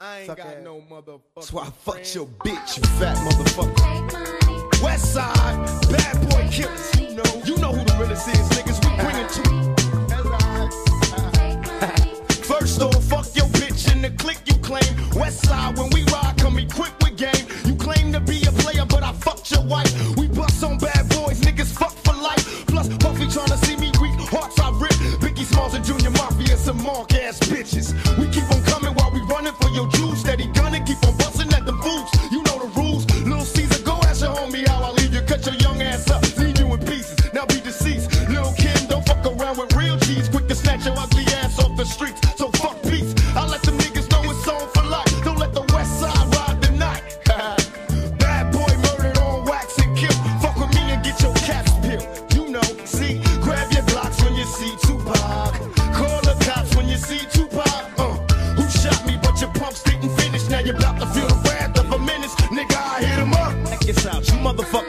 I ain't Suck got ass. no motherfucker. That's why I fucked your bitch, you fat motherfucker. West side, bad boy killers. You know, you know who the realest is, niggas. We bring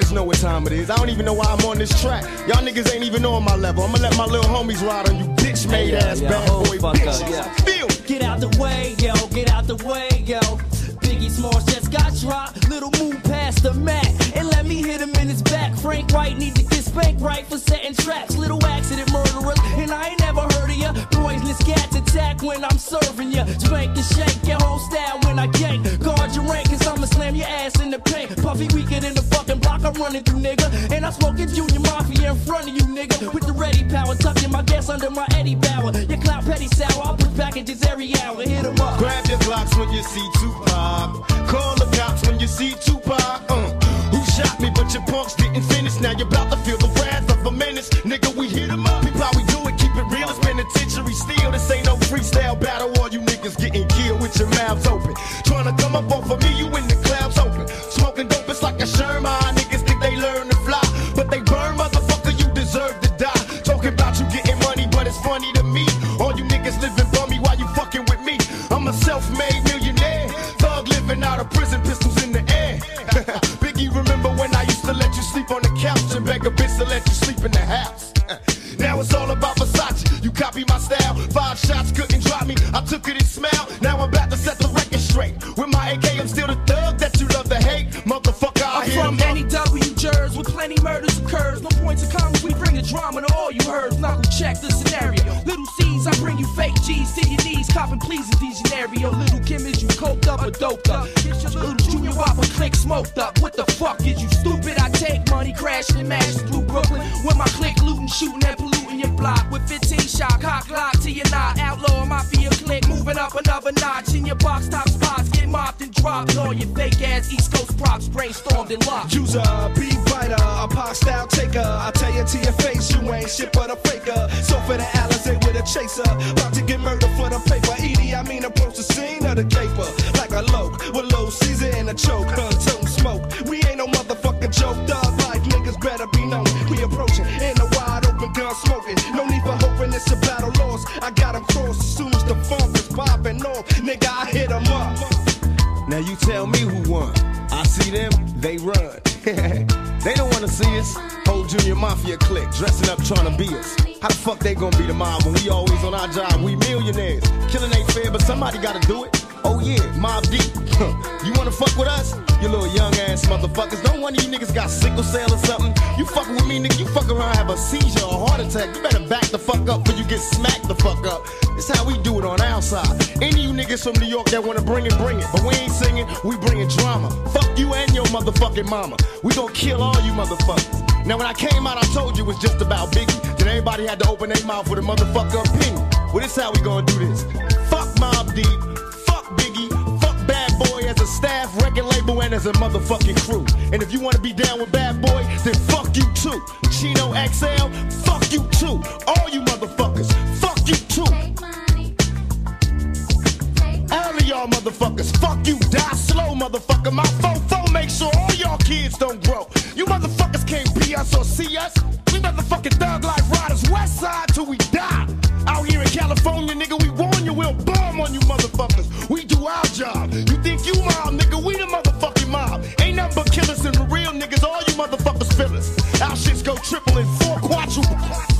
motherfuckers know what time it is. I don't even know why I'm on this track. Y'all niggas ain't even on my level. I'ma let my little homies ride on you bitch made ass yeah, bad hold boy fuck bitches. up, yeah. Feel Get out the way, yo, get out the way, yo. Biggie Smalls just got dropped. Little move past the mat and let me hit him in his back. Frank White need to get spanked right for setting traps. Little accident murderers, and I ain't never heard of ya. Poisonous cats attack when I'm serving ya. Spank and shake your whole style running through, nigga. And I'm smoking Junior Mafia in front of you, nigga. With the ready power, tucking my gas under my Eddie Bauer. Your clout petty sour, I'll push packages every hour. Hit 'em up. Grab your blocks when you see Tupac. Call the cops when you see Tupac. Uh, who shot me, but your punks didn't finish. Now you're about to feel the wrath of a menace. Nigga, we hit 'em up. People, how we do it, keep it real. It's penitentiary steel. This ain't no freestyle battle. All you niggas getting killed with your mouths couch and beg a bitch to let you sleep in the house? Now it's all about Versace. You copy my style. Five shots couldn't drop me. I took it and smiled. Now I'm about to set the record straight. With my AK, I'm still the thug that you love to hate. Motherfucker, I I'm hear from any W jurors with plenty murders occurs. No points of comments, we bring the drama to all you heard. Knuckle check the scenario. I bring you fake G's to your knees. Copping please in these scenario. Little Kim is you coked up or doped up. Little Junior Whopper click smoked up. What the fuck is you stupid? I take money, crashing and through Brooklyn. With my click looting, shooting and polluting your block. With 15 shot, cock lock to your knot. Outlaw mafia click, moving up another notch. In your box top dropped. All your fake ass East Coast props brainstormed and locked. User, beat writer, a pop style taker. I tell you to your face, you ain't shit but a faker. So for the Alizé with a chaser, about to get murdered for the paper. Edie, I mean approach the scene of the caper like a loke with low Caesar and a choke. Huh, smoke. We ain't no motherfucking joke. Dog Like niggas better be known. We approaching tell who won. I see them, they run. they don't wanna see us. Whole junior mafia clique dressing up trying to be us. How the fuck they gonna be the mob when we always on our job? We millionaires. Killing ain't fair, but somebody gotta do it. Yeah, Mobb Deep. you wanna fuck with us? You little young ass motherfuckers. Don't one of you niggas got sickle cell or something. You fucking with me, nigga. You fuck around, have a seizure or heart attack. You better back the fuck up before you get smacked the fuck up. It's how we do it on our side. Any you niggas from New York that wanna bring it, bring it. But we ain't singing, we bringing drama. Fuck you and your motherfucking mama. We gonna kill all you motherfuckers. Now when I came out, I told you it was just about Biggie. Then everybody had to open their mouth with a motherfucker opinion. Well, this how we gonna do this. Fuck Mobb Deep. As a motherfucking crew. And if you wanna be down with Bad Boy, then fuck you too. Chino XL, fuck you too. All you motherfuckers, fuck you too. All of y'all motherfuckers, fuck you, die slow, motherfucker. My fofo make sure all y'all kids don't grow. You motherfuckers can't be us or see us. We motherfucking thug life riders, west side till we die. Out here in California, nigga, we warn you, we'll bomb on you motherfuckers. We do our job. You think you mob, nigga, we the motherfucking triple and four quadruple.